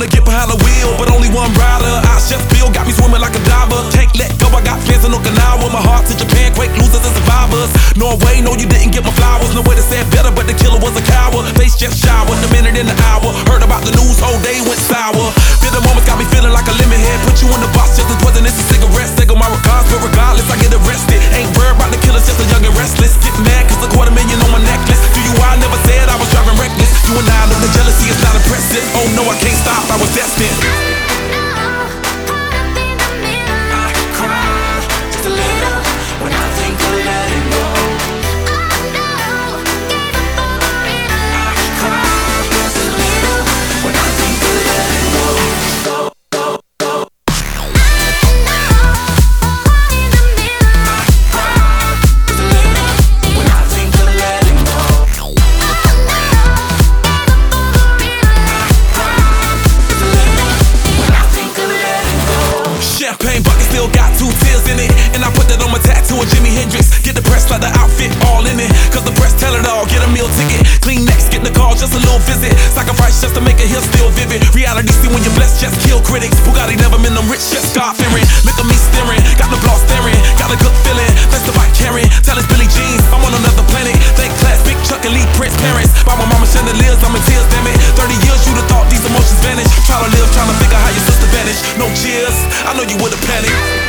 wanna get behind the wheel, but only one rider. I chef feel got me swimming like a diver. Can't let go, I got fans in Okinawa. My heart to Japan, quake losers and survivors. Norway, no, you didn't get my flowers. No way to say it better, but the killer was a coward. Face just shower, the minute in the hour. Heard about the news, whole day went sour. Feel the moments got me feeling like a lemon head. Put you in the box just as poison, it's a cigarette. Go my regards, but regardless, I get arrested. Ain't worried Hendrix. Get the press like the outfit all in it. Cause the press tell it all. Get a meal ticket. Clean next, get the call, just a little visit. Sacrifice just to make it here still vivid. Reality see when you're blessed, just kill critics. Bugatti never been them rich, just God fearing. Look at me staring, got the block staring. Got a good feeling, that's the bike carrying. Tell us Billy Jeans, I'm on another planet. Thank class, big Chuck and Prince parents. By my mama chandeliers, I'm in tears, damn it. 30 years, you'd have thought these emotions vanished. Try to live, trying to figure how your sister vanished. No cheers, I know you would've panicked.